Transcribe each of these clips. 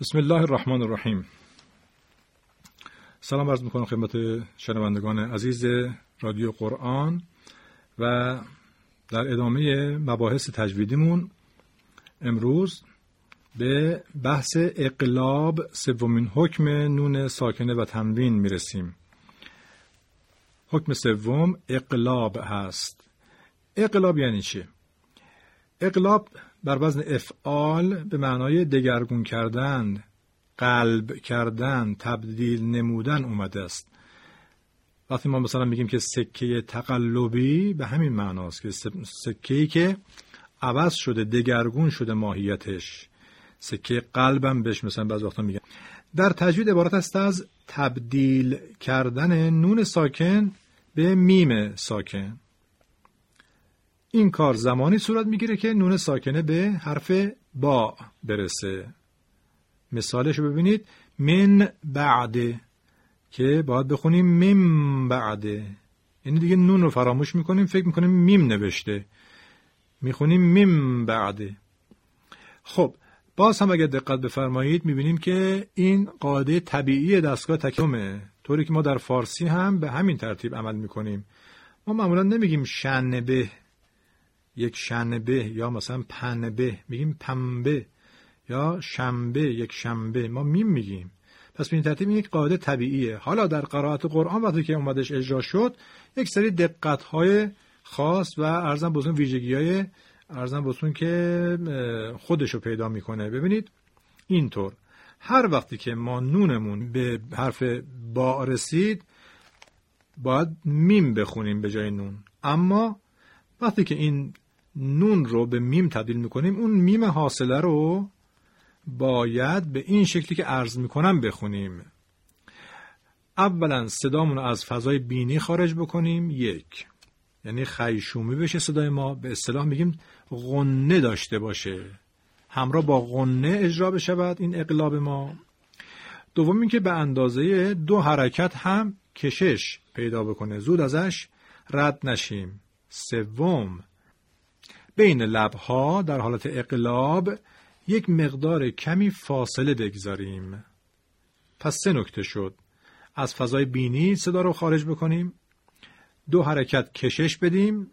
بسم الله الرحمن الرحیم سلام عرض می‌کنم خدمت شنوندگان عزیز رادیو قرآن و در ادامه مباحث تجویدیمون امروز به بحث اقلاب سومین حکم نون ساکنه و تنوین می‌رسیم. حکم سوم اقلاب هست. اقلاب یعنی چی؟ اقلاب بر وزن افعال به معنای دگرگون کردن قلب کردن تبدیل نمودن اومده است. وقتی ما مثلا میگیم که سکه تقلبی به همین معناست که سکه ای که عوض شده دگرگون شده ماهیتش. سکه قلبم بهش مثلا بعض وقتا میگن. در تجوید عبارت است از تبدیل کردن نون ساکن به میم ساکن. این کار زمانی صورت می‌گیره که نون ساکنه به حرف با برسه. مثالش رو ببینید. من بعده که باید بخونیم مم بعده یعنی دیگه نون رو فراموش می‌کنیم فکر می‌کنیم میم نوشته. می‌خونیم میم بعده خب باز هم اگر دقت بفرمایید می‌بینیم که این قاعده طبیعی دستگاه تکلممونه طوری که ما در فارسی هم به همین ترتیب عمل می‌کنیم. ما معمولا نمیگیم شنبه یک شنبه یا مثلا پنبه میگیم پنبه یا شنبه یک شنبه. ما میم میگیم. پس به این ترتیب یک قاعده طبیعیه. حالا در قرائت قرآن وقتی که اومدش اجرا شد یک سری دقت های خاص و ارزم بزرگ ویژگی های ارزم بزرگ که خودشو پیدا می‌کنه. ببینید اینطور. هر وقتی که ما نونمون به حرف با رسید باید میم بخونیم به جای نون. اما وقتی که این نون رو به میم تبدیل می‌کنیم. اون میم حاصله رو باید به این شکلی که عرض می‌کنم بخونیم. اولا صدامون رو از فضای بینی خارج بکنیم. یک یعنی خیشومی بشه صدای ما. به اصطلاح میگیم غنه داشته باشه. همراه با غنه اجرا بشود این اقلاب ما. دوم اینکه به اندازه دو حرکت هم کشش پیدا بکنه. زود ازش رد نشیم. سوم بین لبها در حالت اقلاب یک مقدار کمی فاصله بگذاریم. پس سه نکته شد. از فضای بینی صدا رو خارج بکنیم. دو حرکت کشش بدیم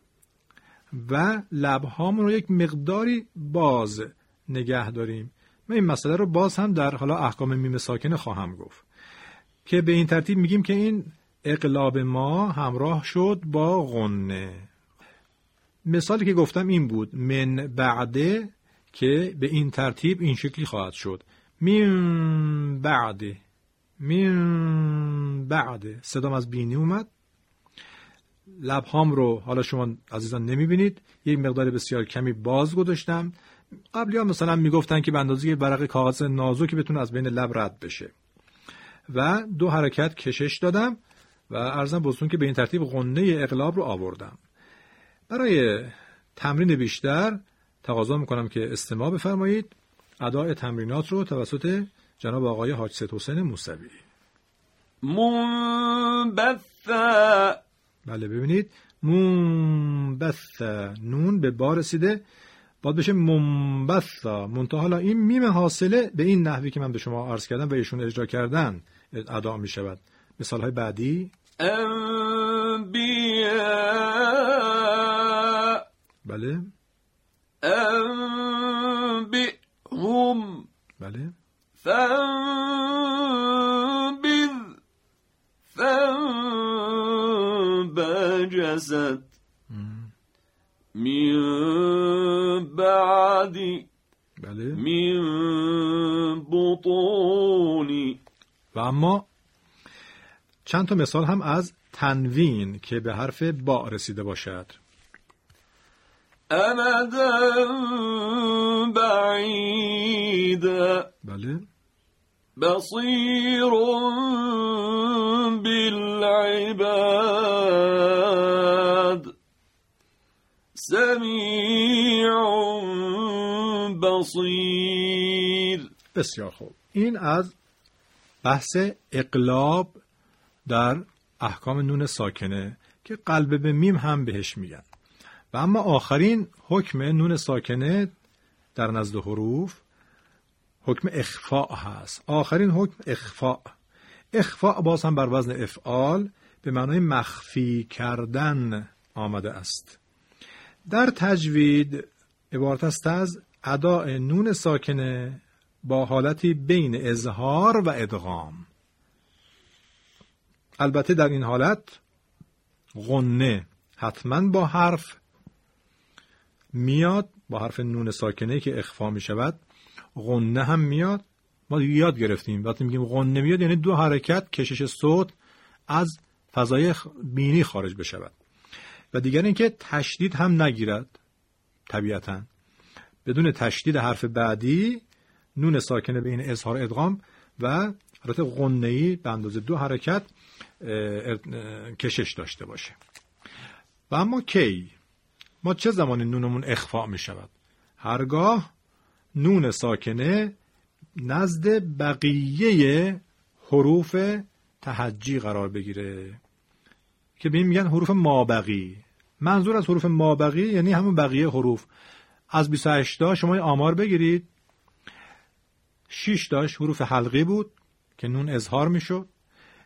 و لبهامون رو یک مقداری باز نگه داریم. من این مسئله رو باز هم در حالا احکام میم ساکنه خواهم گفت. که به این ترتیب میگیم که این اقلاب ما همراه شد با غنه. مثالی که گفتم این بود. من بعده که به این ترتیب این شکلی خواهد شد. من بعده. من بعده. صدام از بینی اومد. لبهام رو حالا شما عزیزان نمی‌بینید. یک مقدار بسیار کمی باز گذاشتم. قبلی ها مثلا می‌گفتن که به اندازه برق کاغذ نازکی بتونه از بین لب رد بشه. و دو حرکت کشش دادم و ارزم بزرگون که به این ترتیب غنه اقلاب رو آوردم. برای تمرین بیشتر تقاضا می‌کنم که استماع بفرمایید. اداء تمرینات رو توسط جناب آقای حاج سید حسین موسوی. منبث. بله ببینید. منبث. نون به بار رسیده. باید بشه منبث. منتها حالا این میم حاصله به این نحوی که من به شما عرض کردم و ایشون اجرا کردن ادا می شود مثال های بعدی چند تا مثال هم از تنوین که به حرف با رسیده باشد. أمدا بعيدا بله. بصير بالعباد. سميع بصير. بسیار خوب. این از بحث اقلاب در احکام نون ساکنه که قلب به میم هم بهش میگن. و اما آخرین حکم نون ساکنه در نزد حروف حکم اخفاء هست. آخرین حکم اخفاء. اخفاء باز هم بر وزن افعال به معنای مخفی کردن آمده است. در تجوید عبارت است از اداء نون ساکنه با حالتی بین اظهار و ادغام. البته در این حالت غنه حتما با حرف میاد با حرف نون ساکنه که اخفا می شود غنه هم میاد. ما یاد گرفتیم. وقتی میگیم غنه میاد یعنی دو حرکت کشش صوت از فضای بینی خارج بشود. و دیگر اینکه تشدید هم نگیرد طبیعتا. بدون تشدید حرف بعدی نون ساکنه بین اظهار ادغام و حالت غنه‌ای به اندازه دو حرکت کشش داشته باشه. و اما کی؟ ما چه زمانی نونمون اخفاء می شود؟ هرگاه نون ساکنه نزد بقیه حروف تهجی قرار بگیره. که به این میگن حروف مابقی. منظور از حروف مابقی یعنی همون بقیه حروف. از 28 تا شما آمار بگیرید. 6 تاش حروف حلقی بود که نون اظهار می‌شد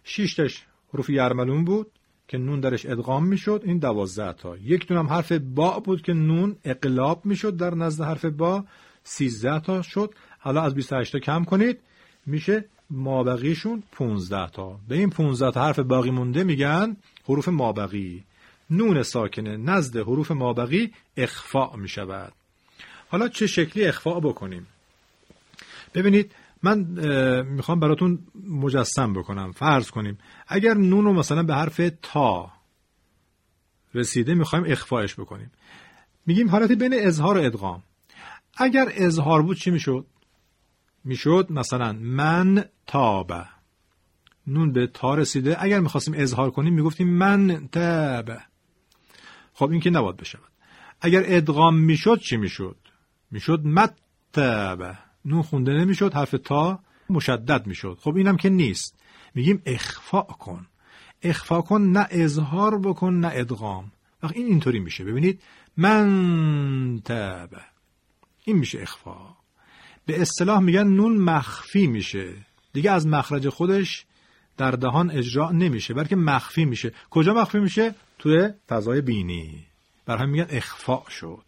6 تاش حروف یرملون بود که نون درش ادغام می‌شد این 12 تا. یک دونم حرف با بود که نون اقلاب می‌شد در نزد حرف با. 13 تا شد. حالا از 28 تا کم کنید میشه مابقیشون 15 تا. به این 15 تا حرف باقی مونده میگن حروف مابقی. نون ساکنه نزد حروف مابقی اخفاء می‌شود. حالا چه شکلی اخفاء بکنیم؟ ببینید من می‌خوام براتون مجسم بکنم. فرض کنیم اگر نون رو مثلا به حرف تا رسیده می‌خوایم اخفاش بکنیم. میگیم حالت بین اظهار و ادغام. اگر اظهار بود چی می‌شد؟ می‌شد مثلا من تابه نون به تا رسیده. اگر می‌خواستیم اظهار کنیم می‌گفتیم من تابه خب این که نباید بشود. اگر ادغام می‌شد چی می‌شد؟ می‌شد متبه نون خونده نمی‌شد حرف تا مشدد می‌شد. خب اینم که نیست. میگیم اخفاء کن. اخفاء کن نه اظهار بکن نه ادغام. وقت این اینطوری میشه. ببینید من تبه این میشه اخفاء. به اصطلاح میگن نون مخفی میشه. دیگه از مخرج خودش در دهان اجرا نمیشه بلکه مخفی میشه. کجا مخفی میشه؟ توی فضای بینی. بر همین میگن اخفاء شد.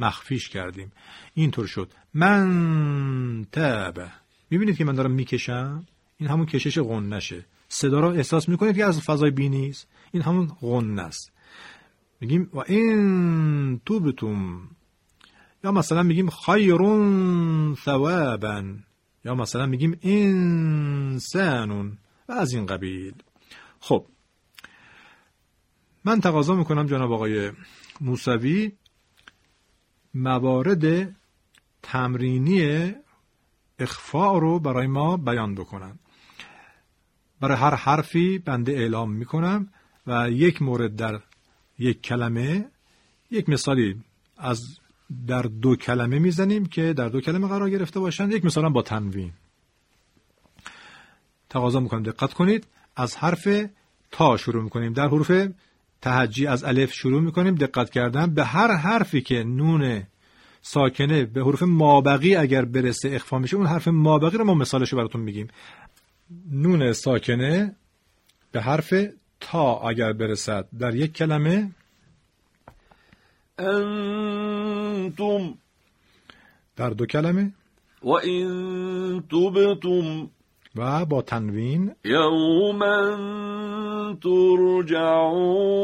مخفیش کردیم. اینطور شد. من تبه می‌بینید که من دارم می‌کشم؟ این همون کشش غنشه. صدا رو احساس می‌کنید که از فضای بینی است این همون غنه است میگیم و این توبتم یا مثلا میگیم خیرون ثوابا یا مثلا میگیم انسانون. و از این قبیل. خب. من تقاضا می‌کنم جناب آقای موسوی. موارد تمرینی اخفاء رو برای ما بیان بکنن برای هر حرفی بنده اعلام می‌کنم و یک مورد در یک کلمه یک مثالی از در دو کلمه می‌زنیم که در دو کلمه قرار گرفته باشند یک مثلا با تنوین. تقاضا می‌کنم دقت کنید. از حرف تا شروع می‌کنیم. در حروف تهجی از الف شروع می‌کنیم دقت کردن. به هر حرفی که نون ساکنه به حروف مابقی اگر برسه اخفا میشه اون حرف مابقی رو ما مثالش رو براتون میگیم. نون ساکنه به حرف تا اگر برسد در یک کلمه. أنتم در دو کلمه. وإن تبتم و با تنوین يوما ترجعون.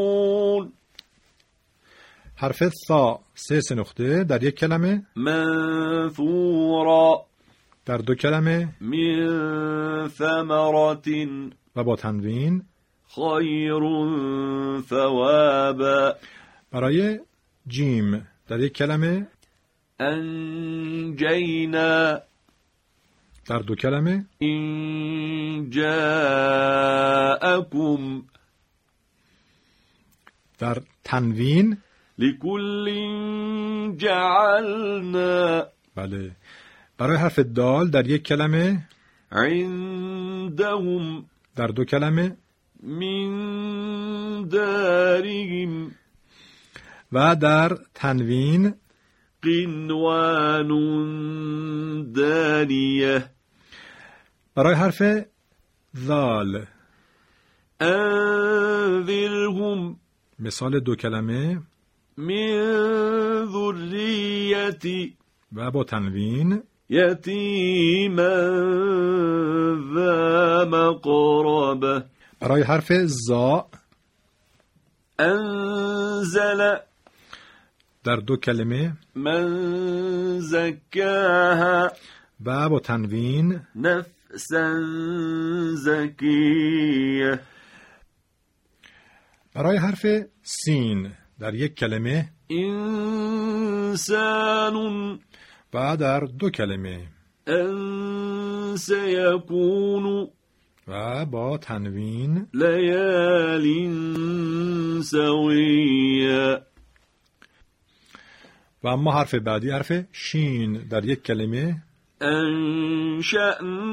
حرف ثا سه سه نقطه در یک کلمه. منثورا. در دو کلمه. من ثمرة. و با تنوین خير ثوابا. برای جیم در یک کلمه. أنجينا در دو کلمه. إن جاءكم در تنوین. لكل جعلنا. بله. برای حرف دال در یک کلمه. عندهم. در دو کلمه. من دارهم و در تنوین. قنوان دانية برای حرف ذال. أنذرهم مثال دو کلمه. من ذرية و با تنوین. يتيما ذا مقربة برای حرف زا أنزل در دو کلمه. من زكاها و با تنوین. زكية. برای حرف سین در یک کلمه إنسان و در دو کلمه أن سيكون و با تنوین ليال سويا. و اما حرف بعدی حرف شین در یک کلمه أنشأنا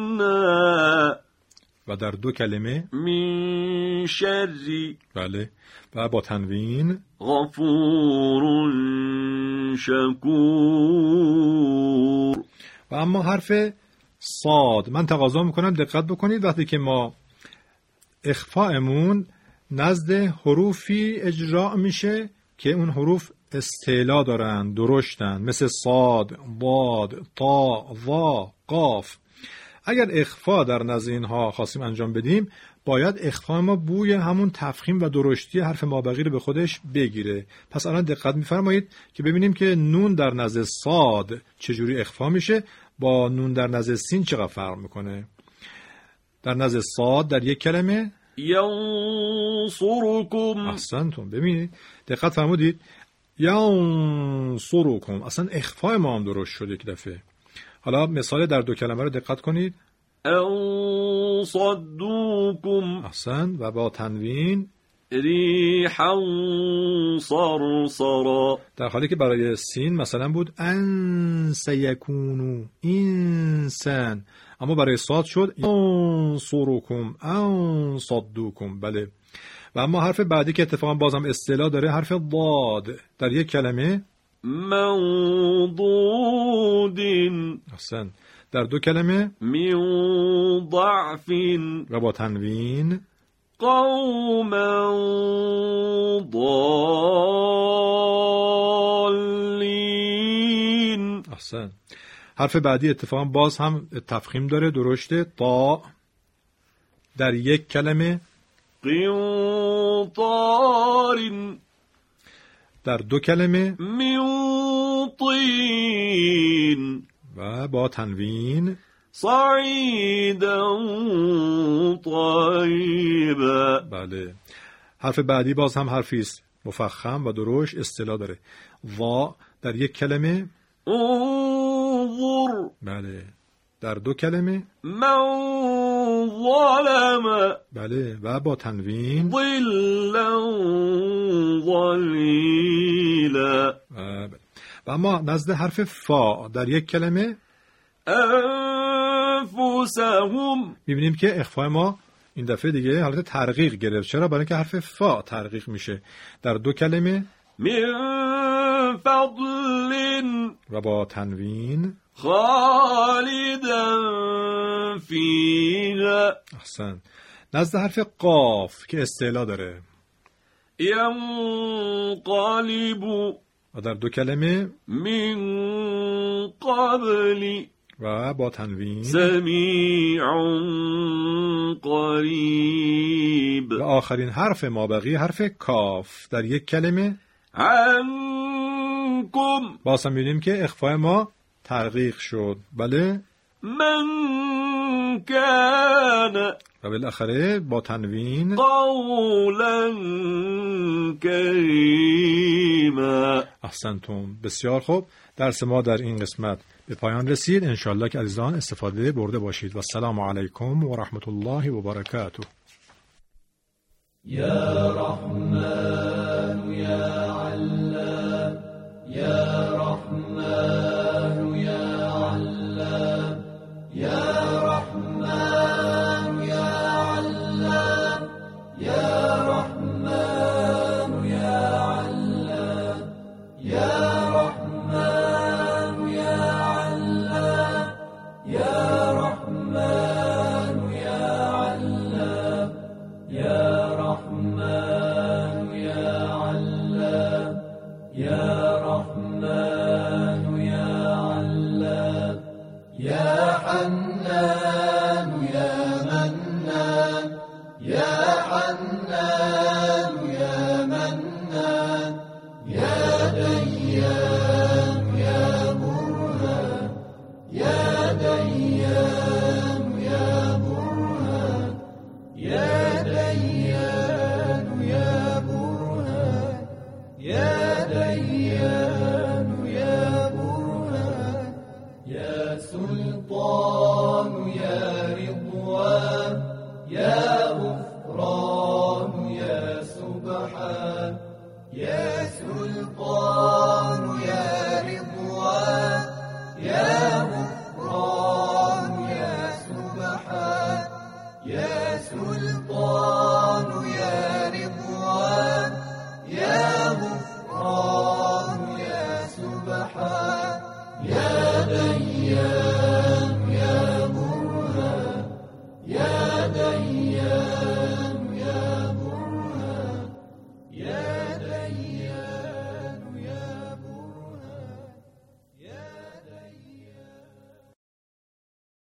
و در دو کلمه من شر بله. و با تنوین غفور شكور و اما حرف صاد. من تقاضا می‌کنم دقت بکنید وقتی که ما اخفاءمون نزد حروفی اجرا میشه که اون حروف استعلا دارن درشتن مثل صاد، باد، تا، وا، قاف. اگر اخفا در نزد اینها خواستیم انجام بدیم باید اخفا ما بوی همون تفخیم و درشتی حرف مابقی رو به خودش بگیره. پس الان دقت میفرمایید که ببینیم که نون در نزد صاد چجوری اخفا میشه با نون در نزد سین چقدر فرق می‌کنه؟ در نزد صاد در یک کلمه. ينصركم احسنتون ببینید دقت فرمودید. ینصرکم اصلا اخفای ما هم درست شد یک دفعه. حالا مثال در دو کلمه رو دقت کنید. أن صدوكم احسن. و با تنوین. ريحا صرصرا. در حالی که برای سین مثلا بود ان سیکونو اینسان اما برای صاد شد انصرکم ان صدوکم بله. و اما حرف بعدی که اتفاقا بازم اصطلاح داره حرف ضاد در یک کلمه. منضود احسن در دو کلمه. من و با تنوین. قوما ضالين احسن حرف بعدی اتفاقا باز هم تفخیم داره درشته. تا در یک کلمه. قنطار در دو کلمه. من طين و با تنوین. صعيدا طيبا بله. حرف بعدی باز هم حرفی است. مفخم و درشت اصطلاح داره. وا در یک کلمه. انظر. بله. در دو کلمه. من ظلم بله و با تنوین. ظلا ظليلا. و, بله. و اما نزد حرف فا در یک کلمه. أنفسهم. می‌بینیم که اخفای ما این دفعه دیگه حالت ترقیق گرفت. چرا؟ برای اینکه حرف فا ترقیق میشه در دو کلمه. من فضل. و با تنوین. خالدا فيها احسن. نزد حرف قاف که استعلا داره. ينقلب و در دو کلمه من قبل و با تنوین سمیع قریب. و آخرین حرف ما بقی حرف کاف در یک کلمه. عنكم باز هم می‌بینیم که اخفای ما تحقیق شد. بله؟ من كان و بالاخره با تنوین قولا كريما. احسنتم بسیار خوب. درس ما در این قسمت به پایان رسید. انشالله که عزیزان استفاده برده باشید. و السلام علیکم و رحمت الله و برکاته. يا سلطان